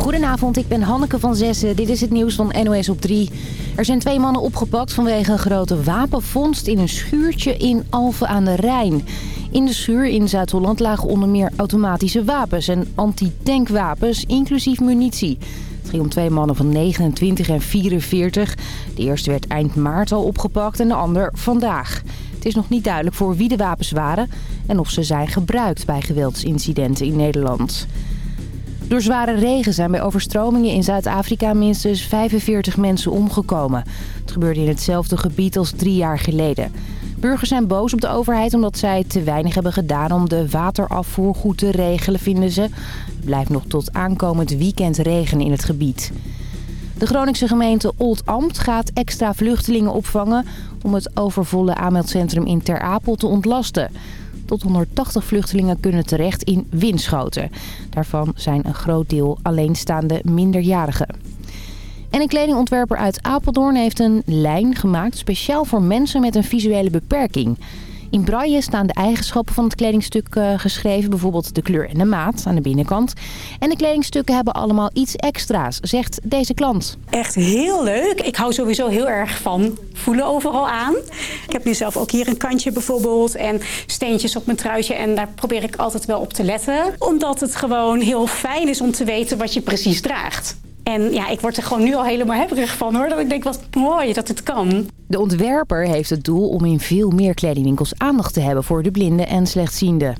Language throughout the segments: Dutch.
Goedenavond, ik ben Hanneke van Zessen. Dit is het nieuws van NOS op 3. Er zijn twee mannen opgepakt vanwege een grote wapenvondst in een schuurtje in Alphen aan de Rijn. In de schuur in Zuid-Holland lagen onder meer automatische wapens en antitankwapens, inclusief munitie. Het ging om twee mannen van 29 en 44. De eerste werd eind maart al opgepakt en de ander vandaag. Het is nog niet duidelijk voor wie de wapens waren en of ze zijn gebruikt bij geweldsincidenten in Nederland. Door zware regen zijn bij overstromingen in Zuid-Afrika minstens 45 mensen omgekomen. Het gebeurde in hetzelfde gebied als drie jaar geleden. Burgers zijn boos op de overheid omdat zij te weinig hebben gedaan om de waterafvoer goed te regelen, vinden ze. Het blijft nog tot aankomend weekend regenen in het gebied. De Groningse gemeente Old-Ambt gaat extra vluchtelingen opvangen om het overvolle aanmeldcentrum in Ter Apel te ontlasten. Tot 180 vluchtelingen kunnen terecht in Winschoten. Daarvan zijn een groot deel alleenstaande minderjarigen. En een kledingontwerper uit Apeldoorn heeft een lijn gemaakt speciaal voor mensen met een visuele beperking. In braille staan de eigenschappen van het kledingstuk uh, geschreven. Bijvoorbeeld de kleur en de maat aan de binnenkant. En de kledingstukken hebben allemaal iets extra's, zegt deze klant. Echt heel leuk. Ik hou sowieso heel erg van voelen overal aan. Ik heb nu zelf ook hier een kantje bijvoorbeeld. En steentjes op mijn truitje. En daar probeer ik altijd wel op te letten. Omdat het gewoon heel fijn is om te weten wat je precies draagt. En ja, ik word er gewoon nu al helemaal hebberig van hoor. Dat ik denk, wat mooi dat het kan. De ontwerper heeft het doel om in veel meer kledingwinkels aandacht te hebben voor de blinden en slechtzienden.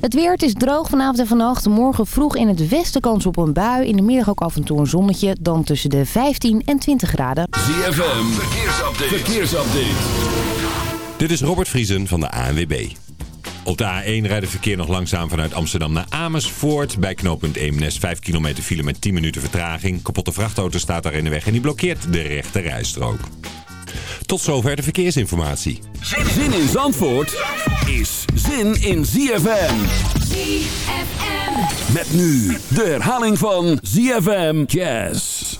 Het weer, het is droog vanavond en vannacht. Morgen vroeg in het westen kans op een bui. In de middag ook af en toe een zonnetje. Dan tussen de 15 en 20 graden. ZFM, verkeersupdate. verkeersupdate. Dit is Robert Vriesen van de ANWB. Op de A1 rijdt het verkeer nog langzaam vanuit Amsterdam naar Amersfoort. Bij knooppunt Eemnes 5 kilometer file met 10 minuten vertraging. Kapotte vrachtauto staat daar in de weg en die blokkeert de rechte rijstrook. Tot zover de verkeersinformatie. Zin in Zandvoort is zin in ZFM. ZFM. Met nu de herhaling van ZFM Jazz.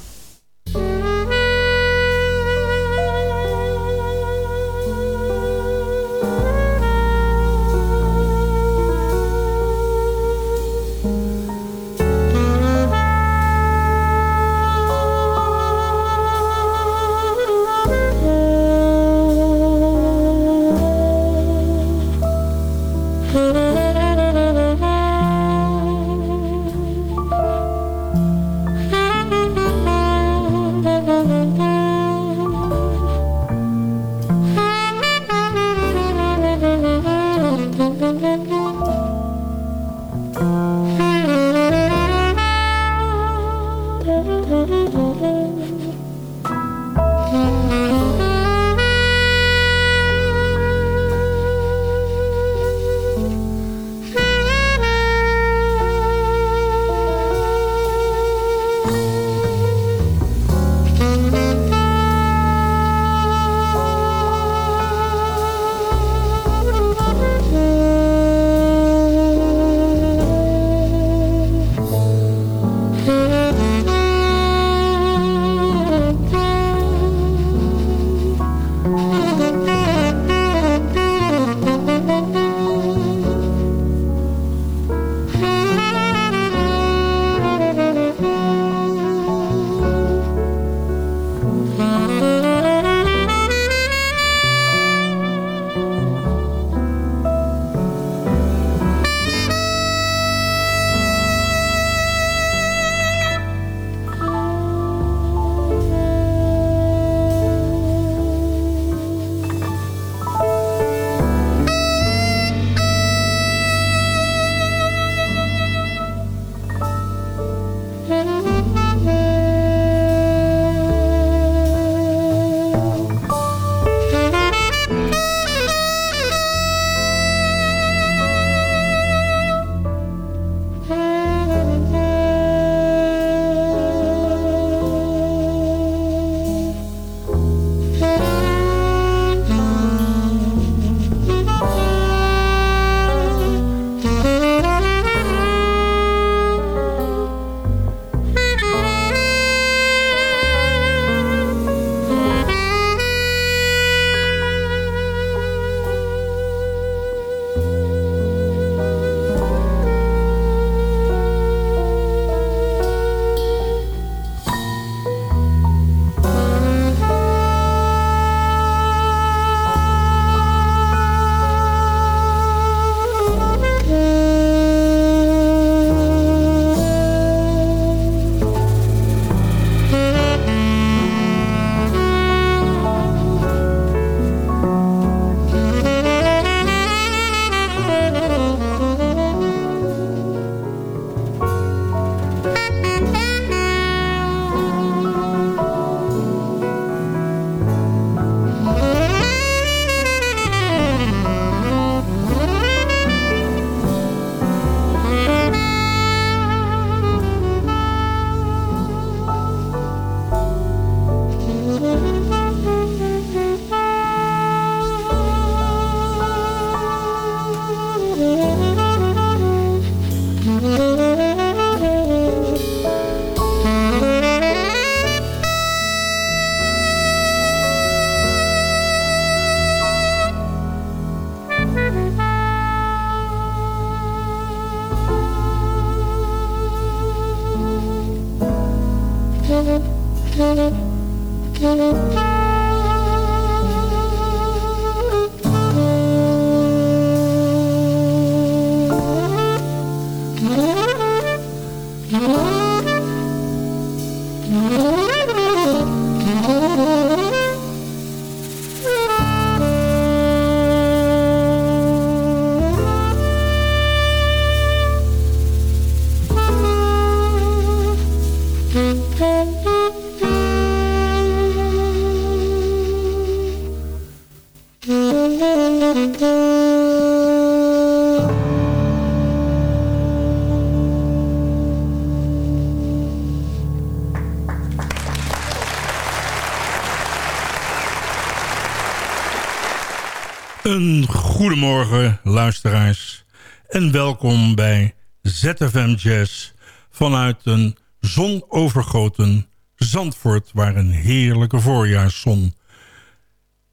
Goedemorgen luisteraars en welkom bij ZFM Jazz vanuit een zonovergoten Zandvoort waar een heerlijke voorjaarszon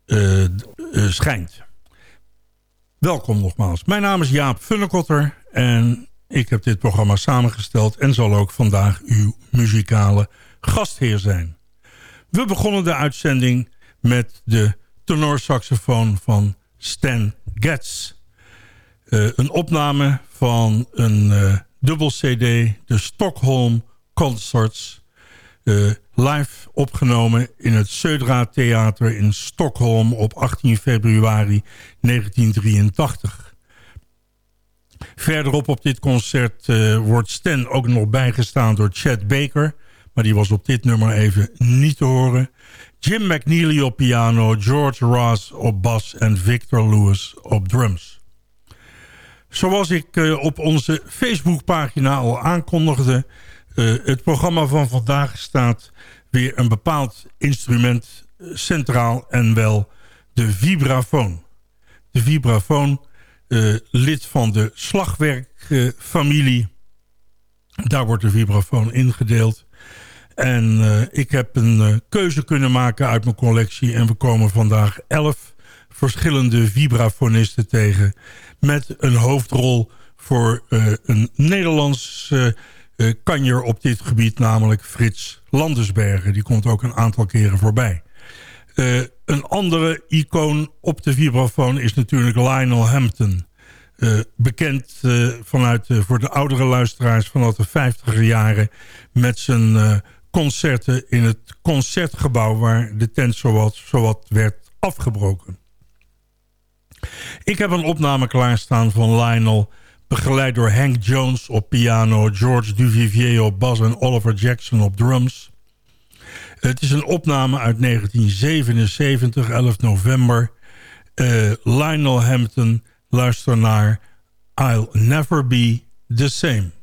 uh, uh, schijnt. Welkom nogmaals. Mijn naam is Jaap Funnekotter en ik heb dit programma samengesteld en zal ook vandaag uw muzikale gastheer zijn. We begonnen de uitzending met de tenorsaxofoon van Stan Getz. Uh, een opname van een uh, dubbel cd, de Stockholm Concerts. Uh, live opgenomen in het Södra Theater in Stockholm op 18 februari 1983. Verderop op dit concert wordt Stan ook nog bijgestaan door Chad Baker... maar die was op dit nummer even niet te horen. Jim McNeely op piano, George Ross op bas en Victor Lewis op drums. Zoals ik uh, op onze Facebookpagina al aankondigde... Uh, het programma van vandaag staat weer een bepaald instrument uh, centraal... en wel de vibrafoon. De vibrafoon, lid van de slagwerkfamilie. Daar wordt de vibrafoon ingedeeld. En uh, ik heb een uh, keuze kunnen maken uit mijn collectie. En we komen vandaag elf verschillende vibrafonisten tegen. Met een hoofdrol voor uh, een Nederlands kanjer op dit gebied. Namelijk Frits Landersbergen. Die komt ook een aantal keren voorbij. een andere icoon op de vibrafoon is natuurlijk Lionel Hampton. bekend vanuit, voor de oudere luisteraars vanaf de 50 jaren... met zijn concerten in het concertgebouw... waar de tent zowat, zowat werd afgebroken. Ik heb een opname klaarstaan van Lionel... begeleid door Hank Jones op piano... George Duvivier op bas en Oliver Jackson op drums. Het is een opname uit 1977, 11 november. Uh, Lionel Hampton, luister naar... I'll Never Be The Same.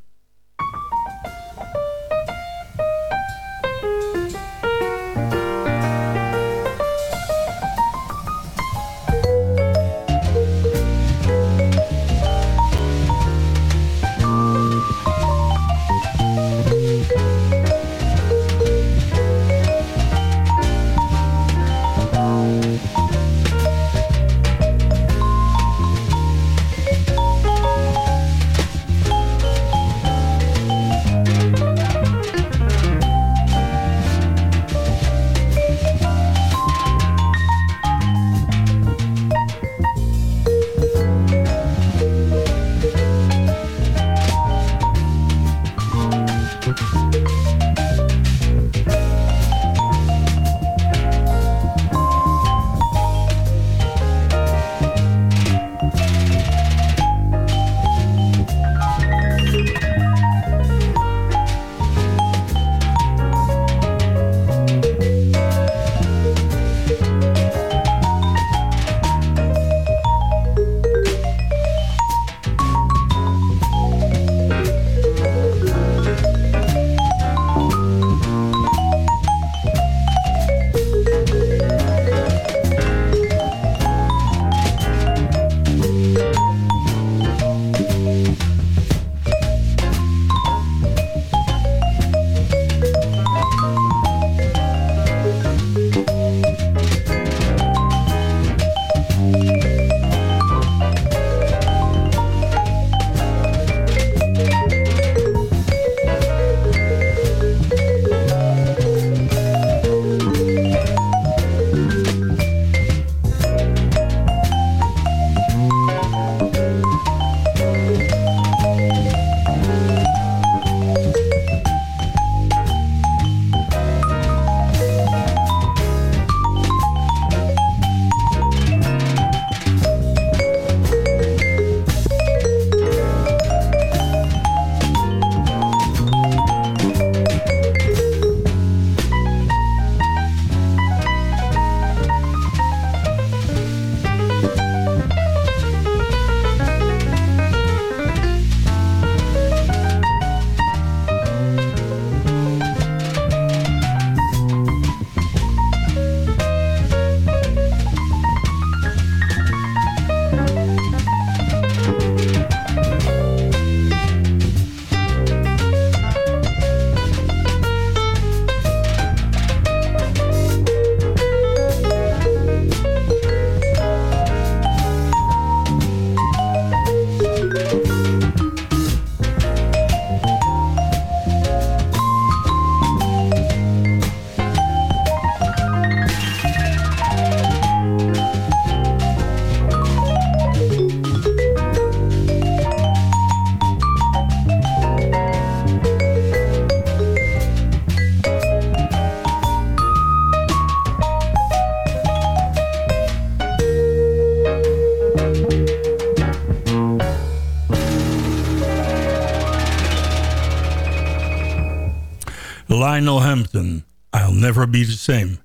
Lionel Hampton, I'll Never Be The Same.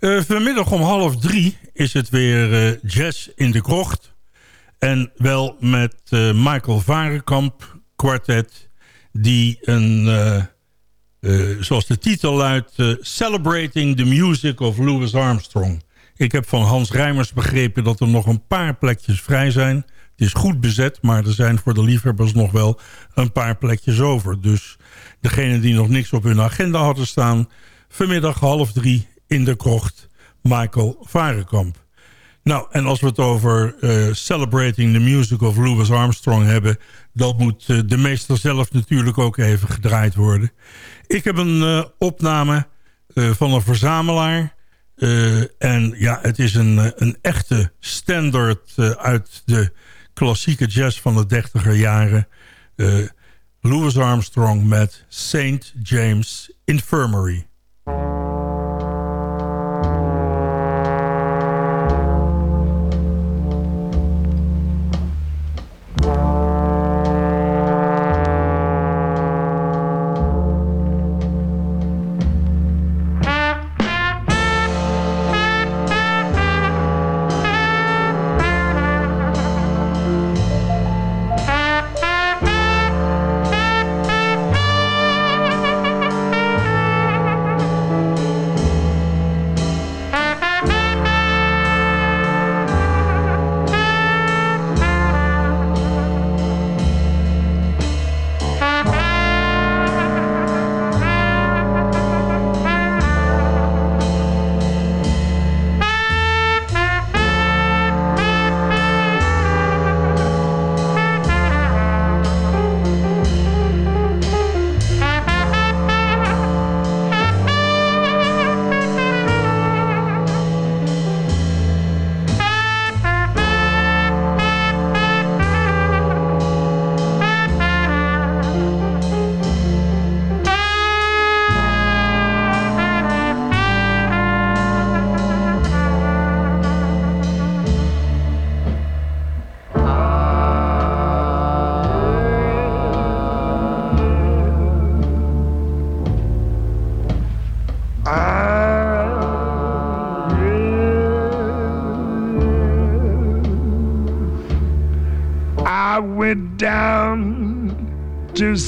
Uh, vanmiddag om half drie is het weer uh, jazz in de krocht. En wel met uh, Michael Varenkamp kwartet... die een, zoals de titel luidt... Celebrating the Music of Louis Armstrong. Ik heb van Hans Rijmers begrepen dat er nog een paar plekjes vrij zijn. Het is goed bezet, maar er zijn voor de liefhebbers nog wel een paar plekjes over. Dus degenen die nog niks op hun agenda hadden staan... vanmiddag half drie in de krocht Michael Varenkamp. Nou, en als we het over uh, Celebrating the Music of Louis Armstrong hebben... dat moet uh, de meester zelf natuurlijk ook even gedraaid worden. Ik heb een uh, opname van een verzamelaar... en ja, het is een, een echte standaard uit de klassieke jazz van de dertiger jaren. Louis Armstrong met St. James Infirmary.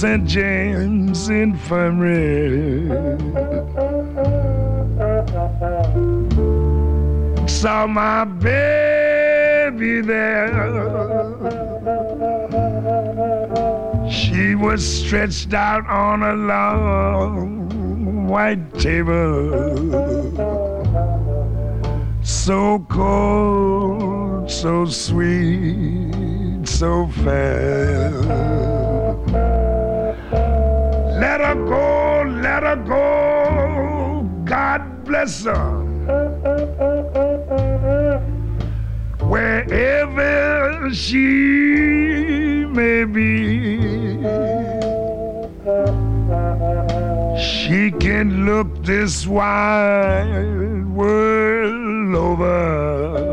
St. James Infirmary. Saw my baby there. She was stretched out on a long white table. So cold, so sweet, so fair. Let her go, let her go. God bless her. Wherever she may be, she can look this wide world over.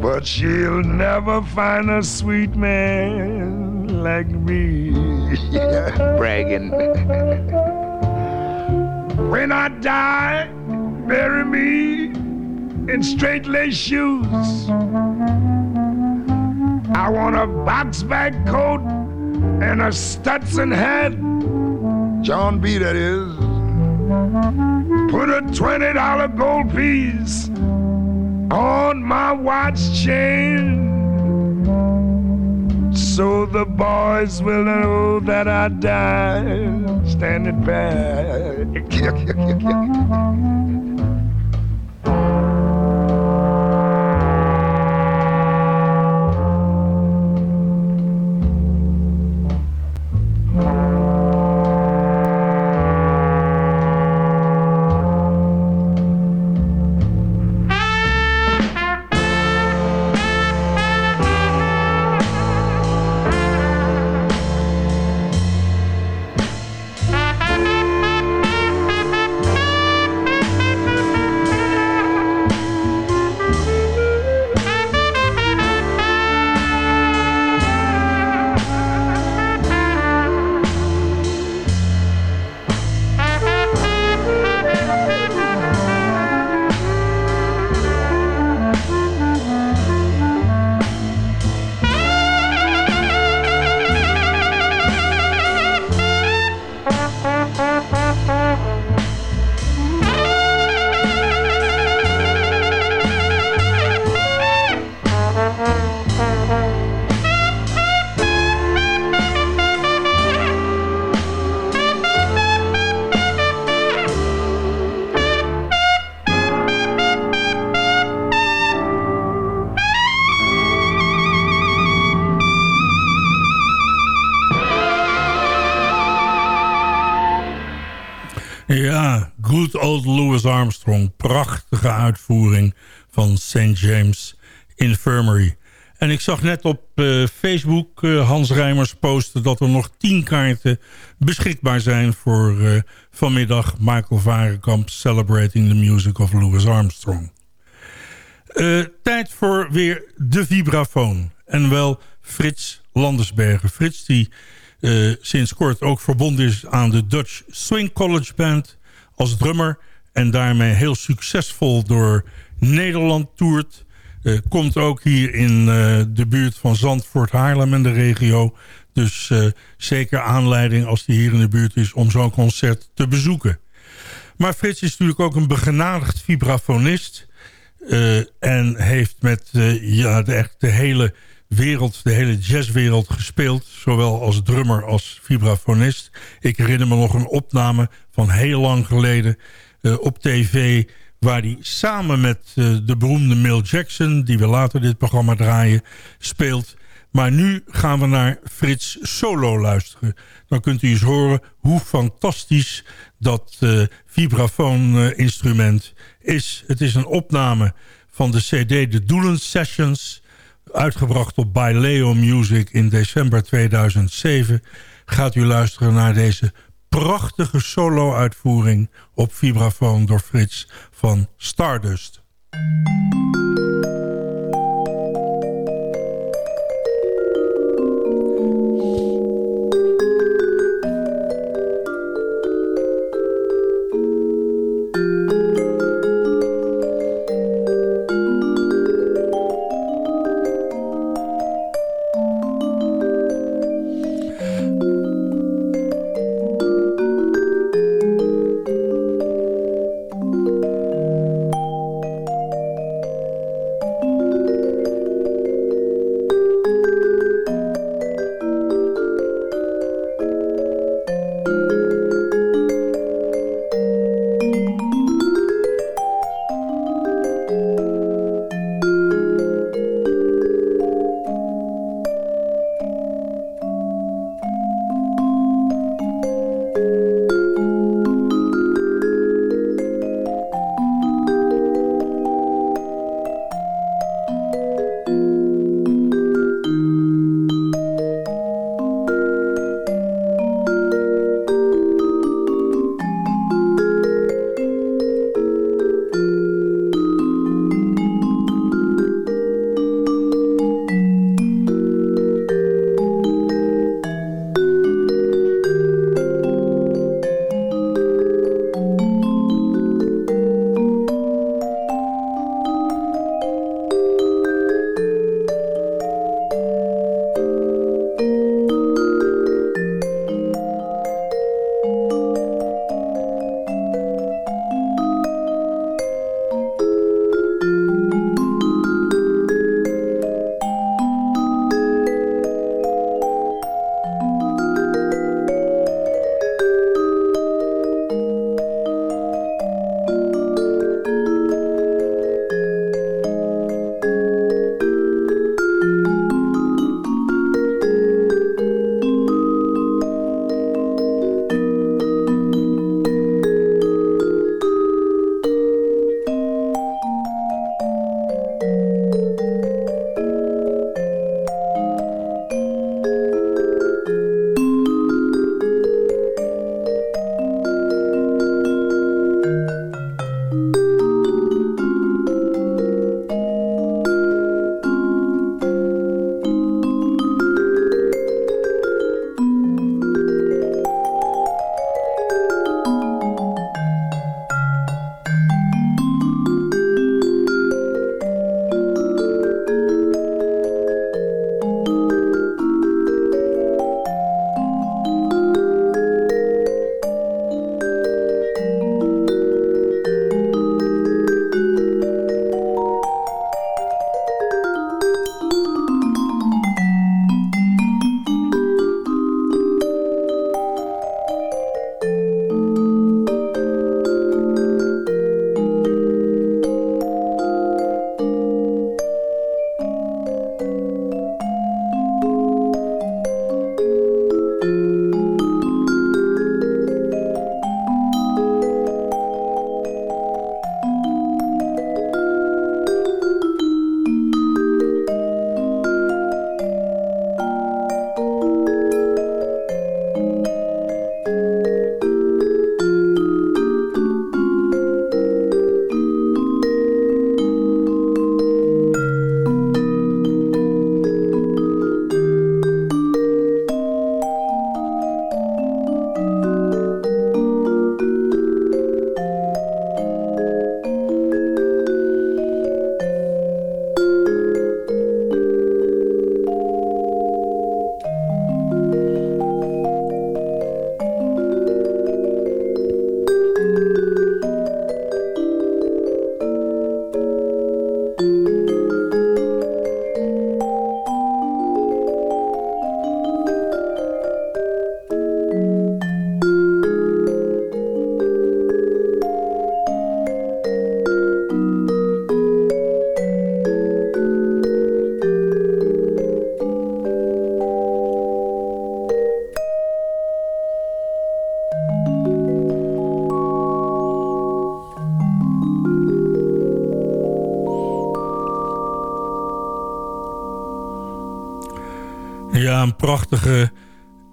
But she'll never find a sweet man like me. bragging. when I die, bury me in straight lace shoes. I want a box bag coat and a Stetson hat. John B. That is. Put a $20 gold piece on my watch chain so the boys will know that I died standing back. Ja, good old Louis Armstrong. Prachtige uitvoering van St. James Infirmary. En ik zag net op uh, Facebook uh, Hans Rijmers posten... dat er nog tien kaarten beschikbaar zijn voor uh, vanmiddag... Michael Varenkamp Celebrating the Music of Louis Armstrong. tijd voor weer de vibrafoon. En wel Frits Landersbergen. Frits die sinds kort ook verbonden is aan de Dutch Swing College Band... als drummer en daarmee heel succesvol door Nederland toert... Uh, komt ook hier in uh, de buurt van Zandvoort, Haarlem en de regio. Dus zeker aanleiding als die hier in de buurt is om zo'n concert te bezoeken. Maar Frits is natuurlijk ook een begenadigd vibrafonist. en heeft met ja, echt de hele wereld, de hele jazzwereld gespeeld. Zowel als drummer als vibrafonist. Ik herinner me nog een opname van heel lang geleden op tv waar hij samen met uh, de beroemde Mill Jackson... die we later dit programma draaien, speelt. Maar nu gaan we naar Frits solo luisteren. Dan kunt u eens horen hoe fantastisch dat uh, vibrafoon-instrument is. Het is een opname van de cd The Doelen Sessions... uitgebracht op By Leo Music in december 2007... gaat u luisteren naar deze prachtige solo-uitvoering op vibrafoon door Frits van Stardust.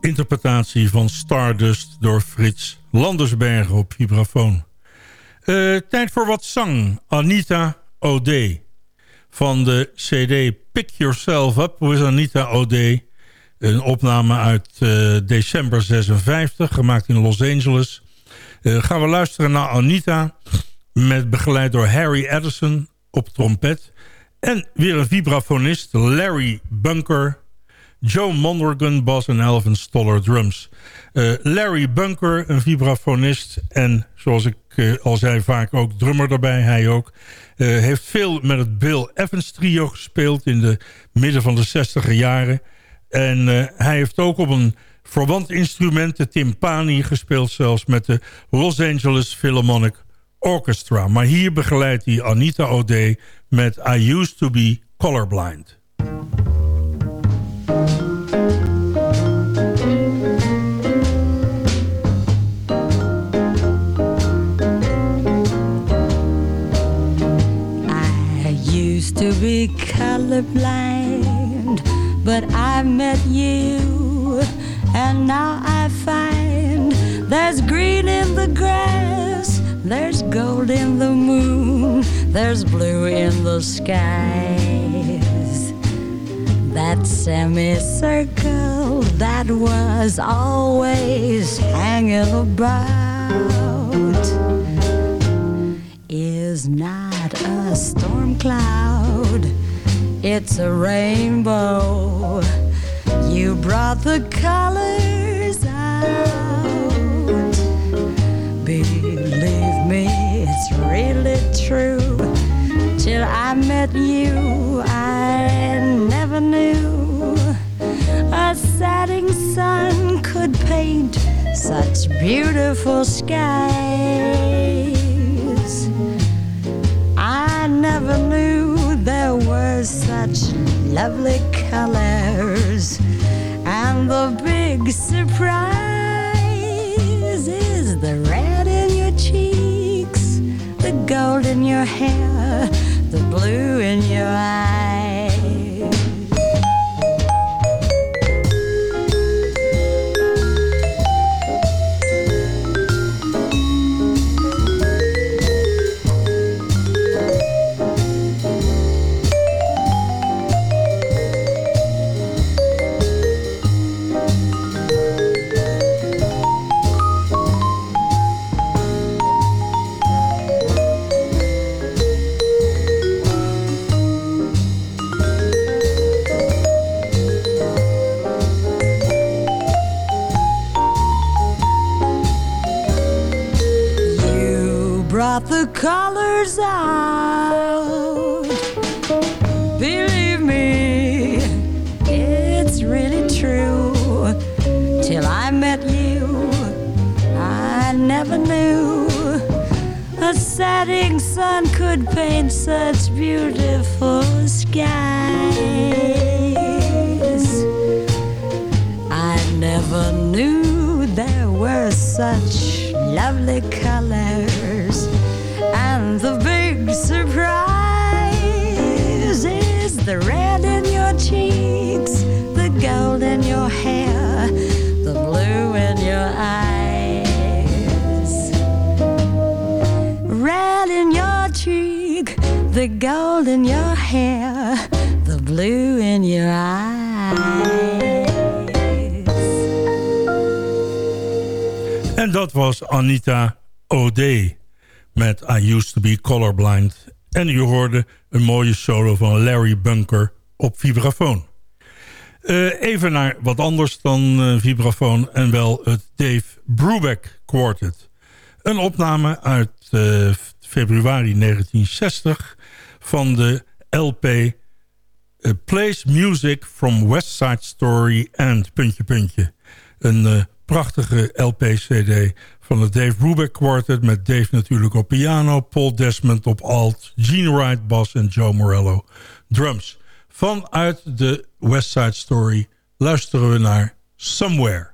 Interpretatie van Stardust door Frits Landersbergen op vibrafoon. Uh, tijd voor wat zang. Anita O'Day. Van de cd Pick Yourself Up with Anita O'Day. Een opname uit uh, december 56, gemaakt in Los Angeles. Uh, gaan we luisteren naar Anita, met begeleid door Harry Addison op trompet. En weer een vibrafonist, Larry Bunker Joe Mondragon bas en Alvin Stoller drums. Uh, Larry Bunker, een vibrafonist en zoals ik uh, al zei vaak ook drummer daarbij, hij ook. Uh, heeft veel met het Bill Evans trio gespeeld in de midden van de 60 jaren. En hij heeft ook op een verwant instrument, de timpani, gespeeld zelfs met de Los Angeles Philharmonic Orchestra. Maar hier begeleidt hij Anita O'Day met I Used to Be Colorblind. Colorblind, but I met you, and now I find there's green in the grass, there's gold in the moon, there's blue in the skies. That semicircle that was always hanging about is not a storm cloud, it's a rainbow. You brought the colors out. Believe me, it's really true. Till I met you, I never knew a setting sun could paint such beautiful skies. Lovely colors. And the big surprise is the red in your cheeks, the gold in your hair, the blue in your eyes. The colors out. Believe me, it's really true. Till I met you, I never knew a setting sun could paint such beautiful skies. I never knew there were such the gold in your hair, the blue in your eyes. En dat was Anita O'Day. met I Used To Be Colorblind. En u hoorde een mooie solo van Larry Bunker op vibrafoon. Uh, even naar wat anders dan uh, vibrafoon en wel het Dave Brubeck Quartet. Een opname uit uh, februari 1960 van de LP Plays Music from West Side Story and... puntje puntje. Een prachtige LP-cd van het Dave Brubeck Quartet... met Dave natuurlijk op piano, Paul Desmond op alt... Gene Wright bas en Joe Morello drums. Vanuit de West Side Story luisteren we naar Somewhere.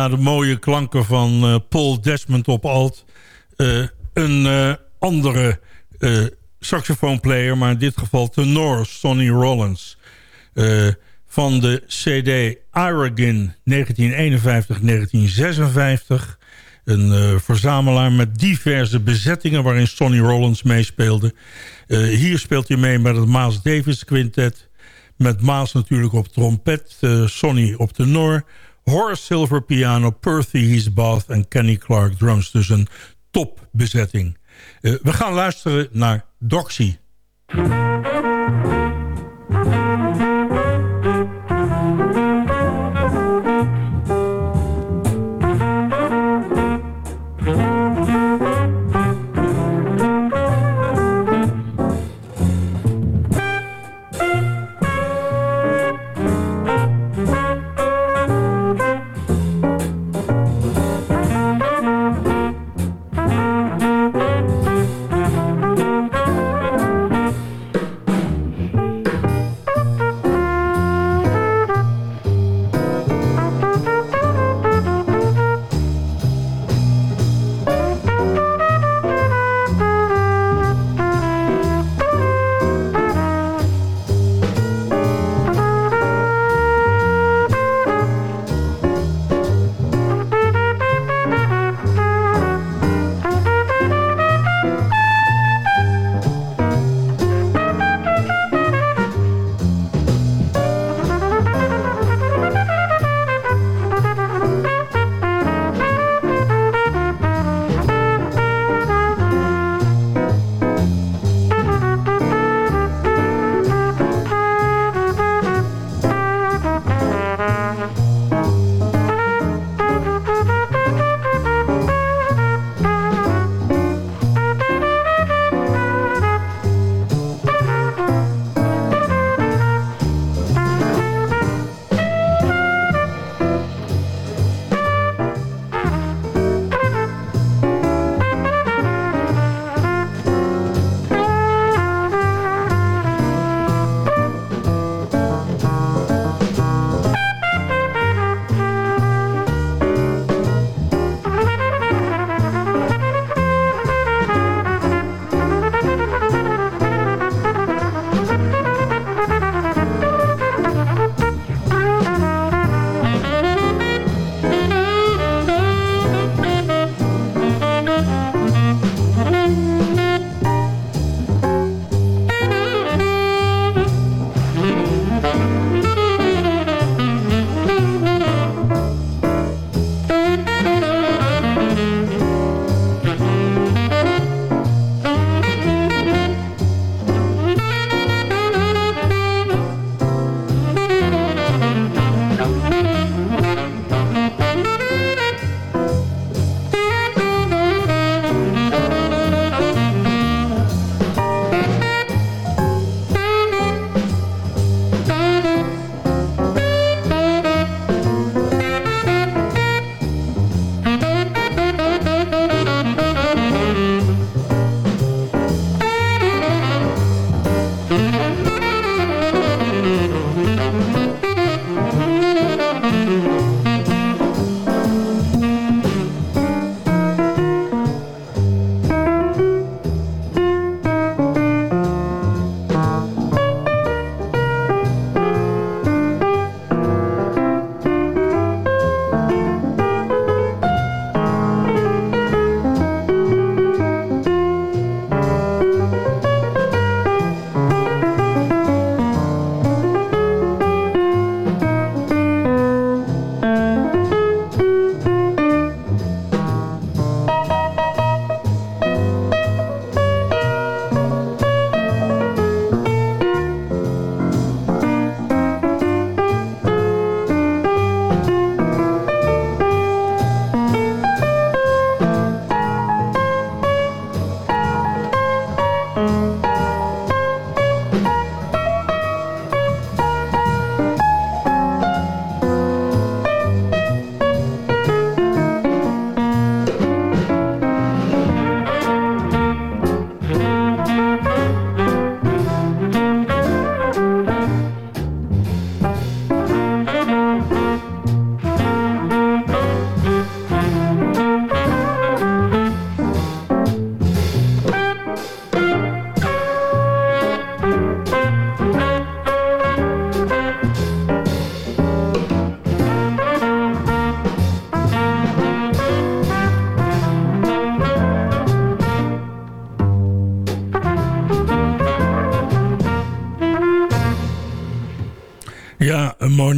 Ja, na de mooie klanken van uh, Paul Desmond op alt... Uh, een uh, andere saxofoonplayer, maar in dit geval tenor, Sonny Rollins. van de CD Aragon 1951-1956... Een verzamelaar met diverse bezettingen waarin Sonny Rollins meespeelde. Hier speelt hij mee met het Miles Davis Quintet. Met Miles natuurlijk op trompet, Sonny op tenor... Horace Silver piano, Percy Heesbath en Kenny Clark drums. Dus een topbezetting. we gaan luisteren naar Doxy.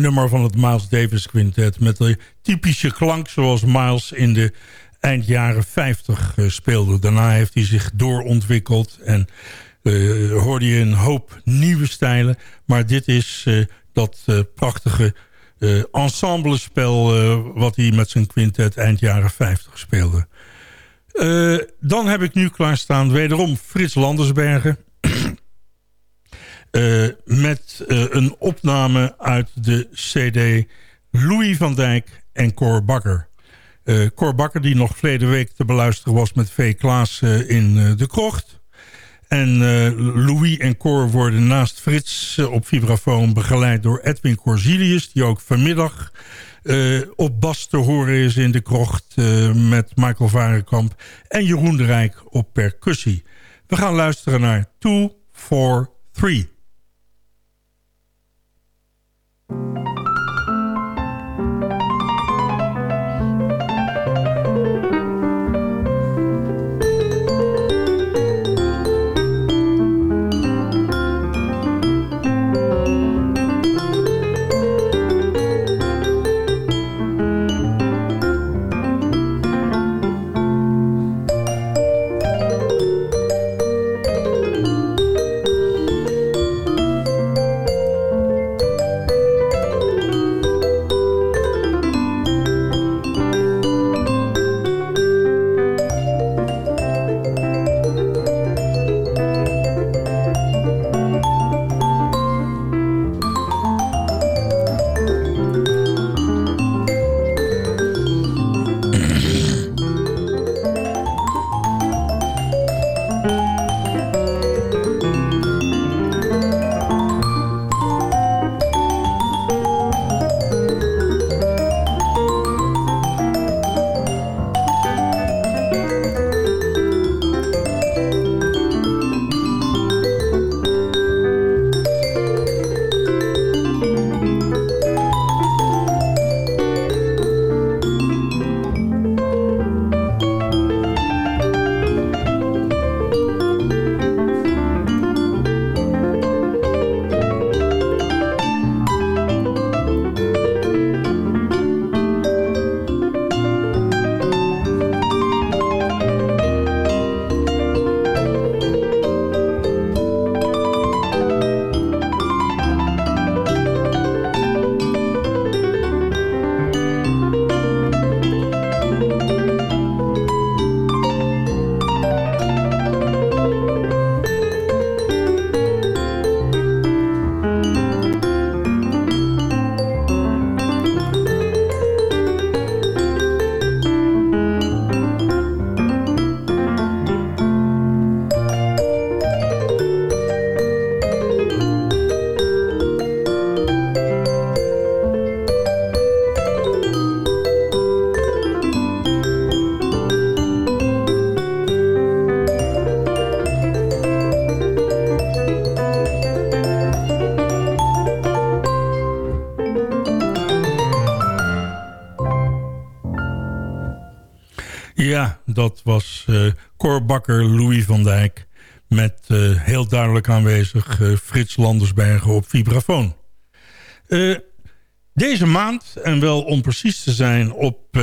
Nummer van het Miles Davis Quintet... met de typische klank zoals Miles in de eind jaren 50 uh, speelde. Daarna heeft hij zich doorontwikkeld en uh, hoorde je een hoop nieuwe stijlen. Maar dit is uh, dat prachtige ensemblespel wat hij met zijn quintet eind jaren 50 speelde. dan heb ik nu klaarstaan wederom Frits Landersbergen... Uh, met uh, een opname uit de cd Louis van Dijk en Cor Bakker. Uh, Cor Bakker die nog verleden week te beluisteren was met V. Klaas in De Krocht. En Louis en Cor worden naast Frits op vibrafoon begeleid door Edwin Corzilius... die ook vanmiddag op bas te horen is in De Krocht met Michael Varenkamp... en Jeroen de Rijk op percussie. We gaan luisteren naar 2, 4, 3. Thank you. Dat was uh, Cor Bakker, Louis van Dijk... met uh, heel duidelijk aanwezig uh, Frits Landersbergen op vibrafoon. deze maand, en wel om precies te zijn op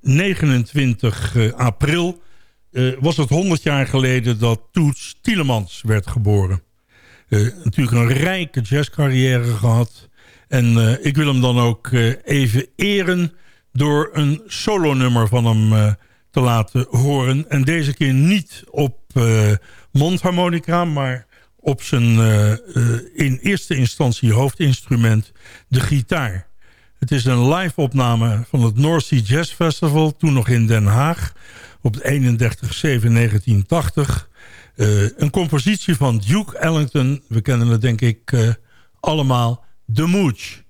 29 april... was het 100 jaar geleden dat Toets Tielemans werd geboren. natuurlijk een rijke jazzcarrière gehad... En ik wil hem dan ook even eren door een solonummer van hem te laten horen. En deze keer niet op uh, mondharmonica, maar op zijn uh, uh, in eerste instantie hoofdinstrument, de gitaar. Het is een live opname van het North Sea Jazz Festival, toen nog in Den Haag, op 31 7 1980. een compositie van Duke Ellington, we kennen het denk ik allemaal, The Mooch.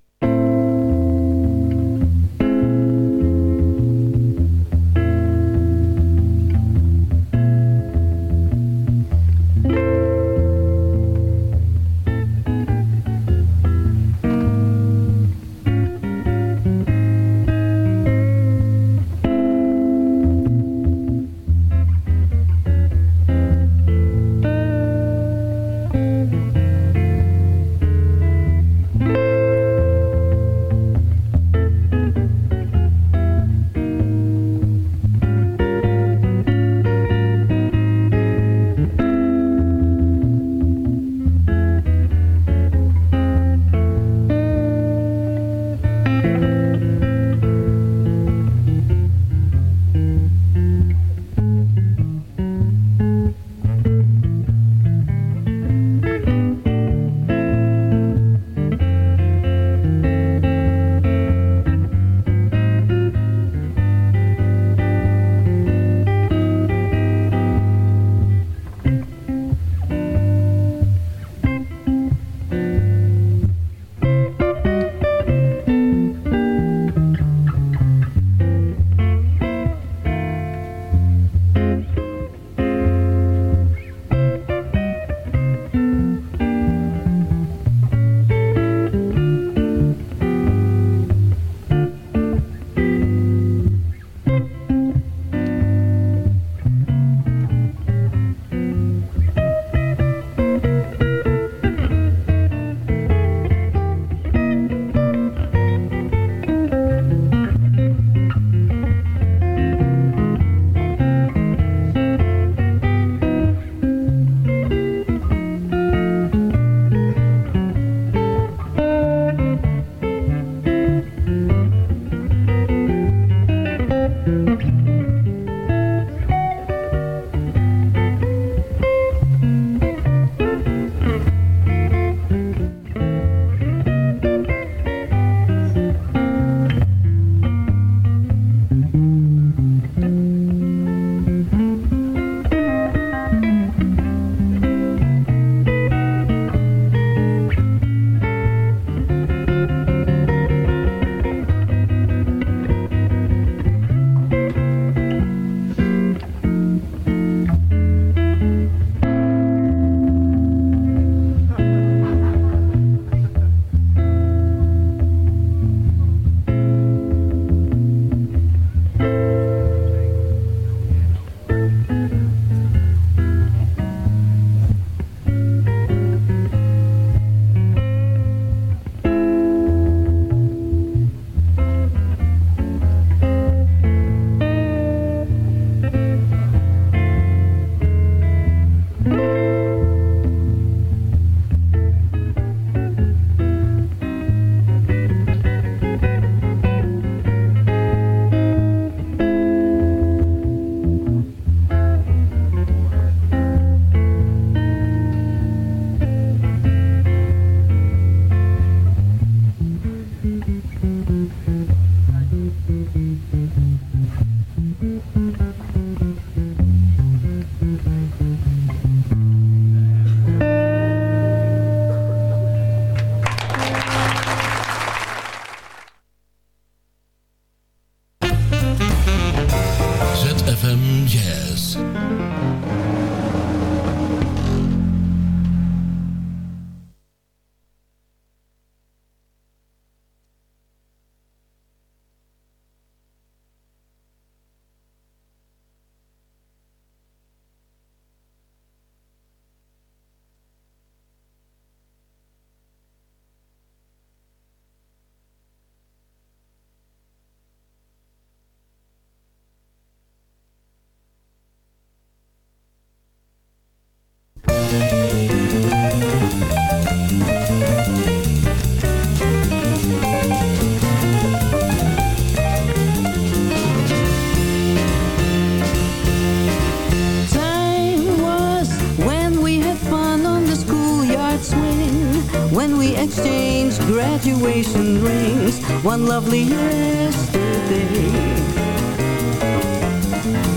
Graduation rings one lovely yesterday.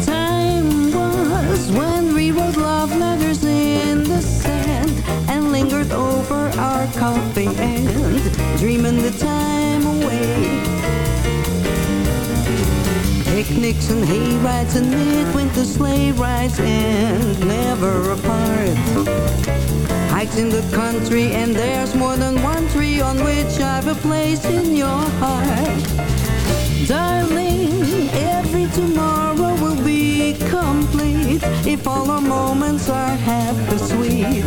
Time was when we wrote love letters in the sand and lingered over our coffee and dreaming the time away. Picnics and hay rides and midwinter sleigh rides and never apart. In the country and there's more than one tree on which I've a place in your heart. Darling, every tomorrow will be complete if all our moments are half as sweet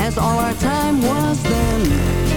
as all our time was then.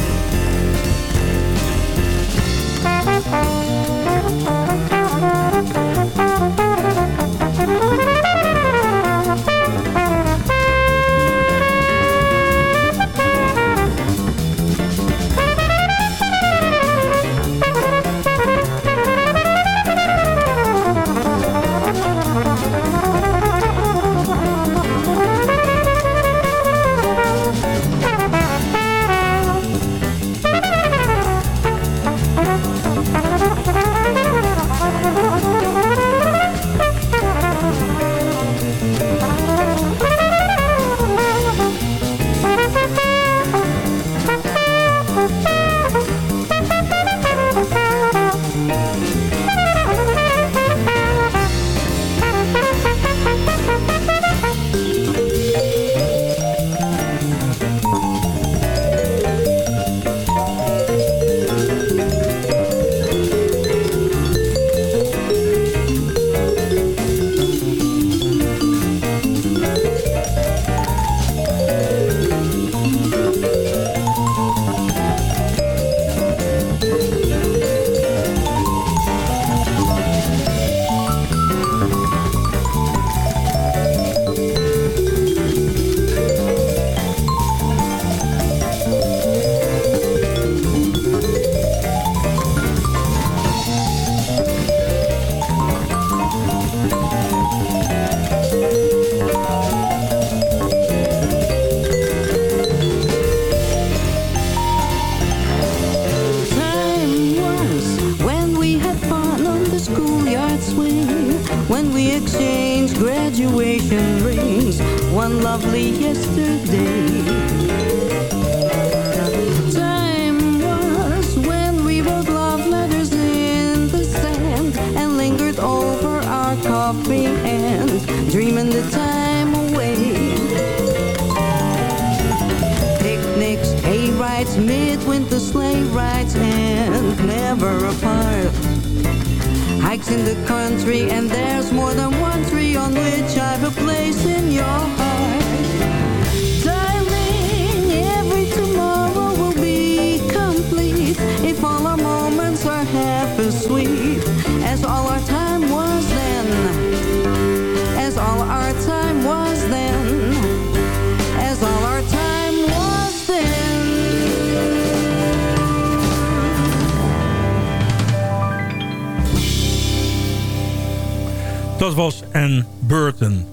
Dat was Anne Burton.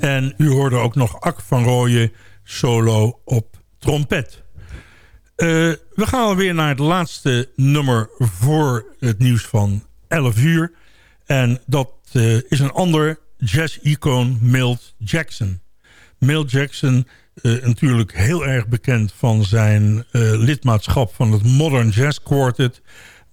En u hoorde ook nog Ak van Rooyen solo op trompet. Uh, we gaan alweer naar het laatste nummer voor het nieuws van 11 uur. En dat uh, is een ander jazz-icoon, Milt Jackson. Milt Jackson, uh, natuurlijk heel erg bekend van zijn lidmaatschap van het Modern Jazz Quartet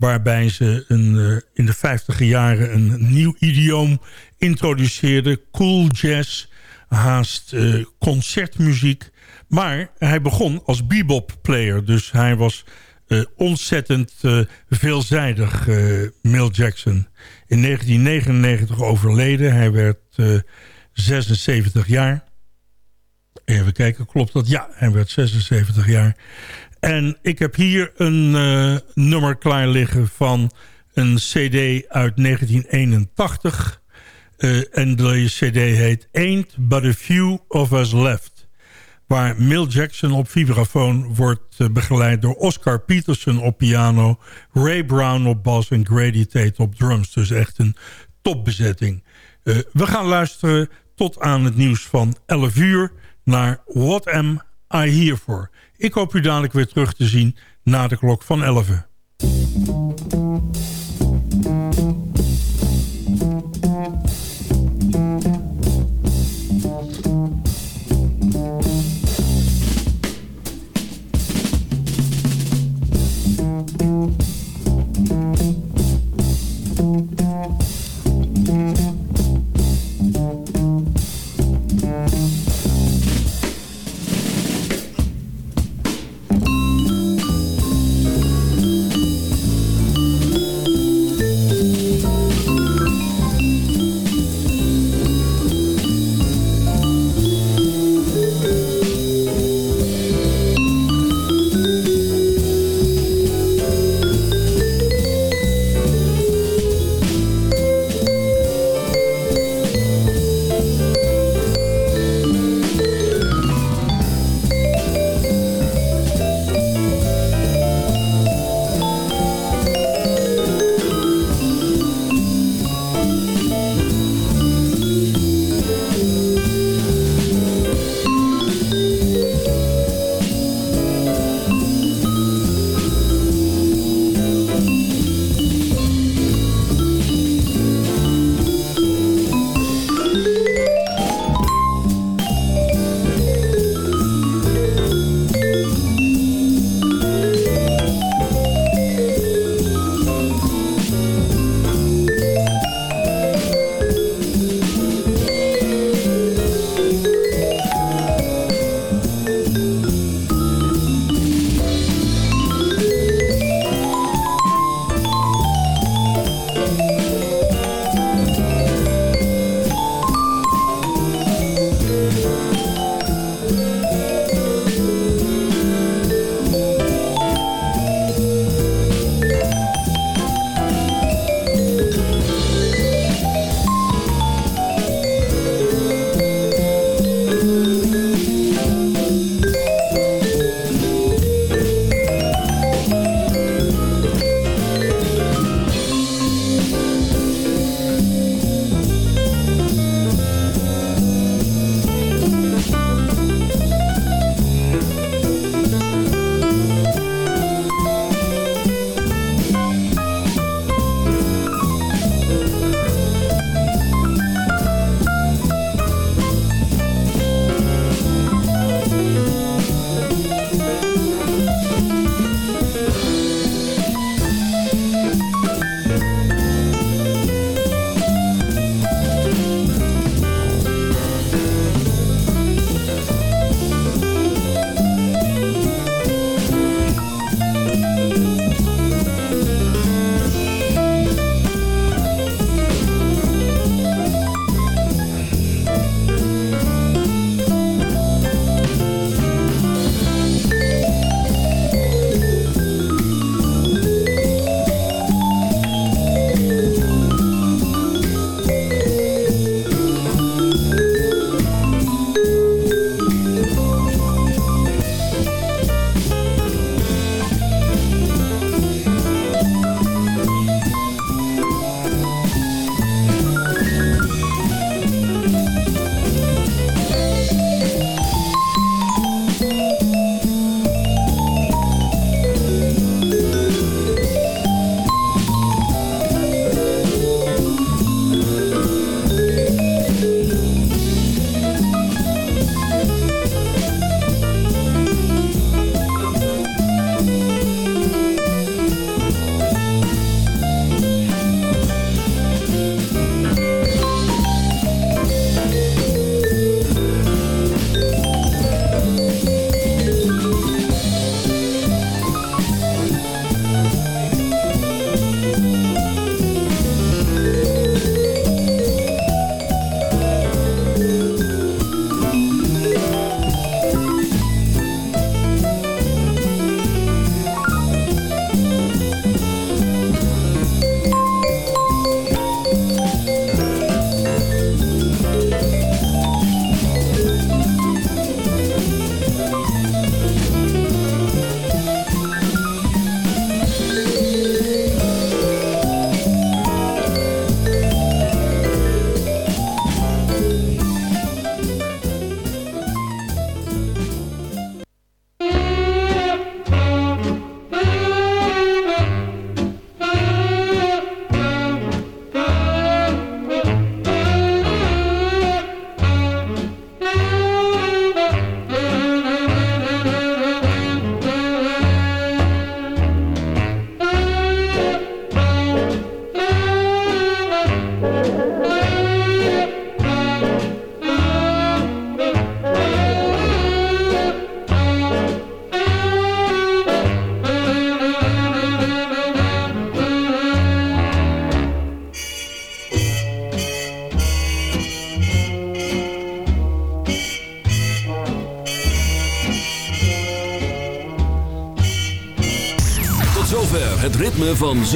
waarbij ze een, in de 50 jaren een nieuw idioom introduceerde. Cool jazz, haast uh, concertmuziek. Maar hij begon als bebop player. Dus hij was uh, ontzettend uh, veelzijdig, Mill Jackson. In 1999 overleden. Hij werd 76 jaar. Even kijken, klopt dat? Ja, hij werd 76 jaar. En ik heb hier een nummer klaar liggen van een cd uit 1981... Uh, en de cd heet Ain't But A Few Of Us Left. Waar Mill Jackson op vibrafoon wordt uh, begeleid door Oscar Peterson op piano... Ray Brown op bas en Grady Tate op drums. Dus echt een topbezetting. We gaan luisteren tot aan het nieuws van 11 uur... naar What Am I Here For? Ik hoop u dadelijk weer terug te zien na de klok van 11.